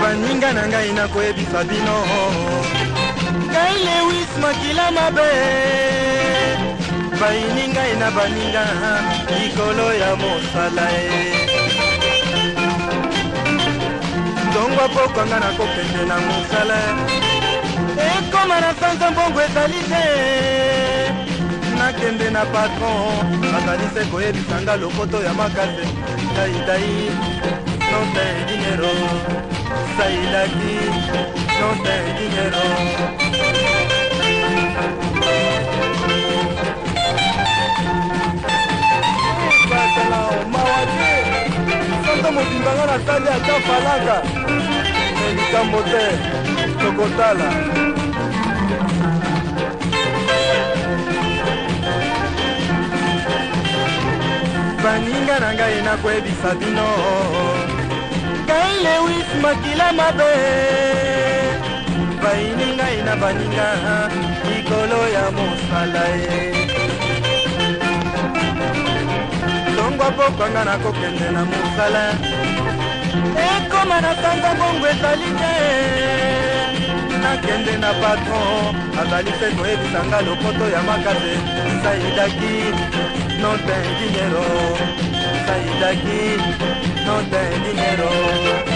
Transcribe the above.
baninga na ngai nakoyebisa bino ngai lewis makila mabe baini ngai na baninga likolo ya mosala e ntongo pokanga nakokende na mosala ngoma na sanza mbongo ezali te nakende na patron bakanise koyebisanga lopoto ya makase daidaï nonte dinero sailaki nonte dinero batala mawadie sanza mobimbango na sali ata falanga elikambo te tokotala baninga na ngai nakoyebisa bino ngai lewis makila mabe baini ngai na baninga likolo ya mosala ye ntongo apokanga nakokende na mosala ekoma na sango bongo ezali te nakende na patron azali mpe koyebisanga lopoto ya makase saidaki note dinero saidaki note dinero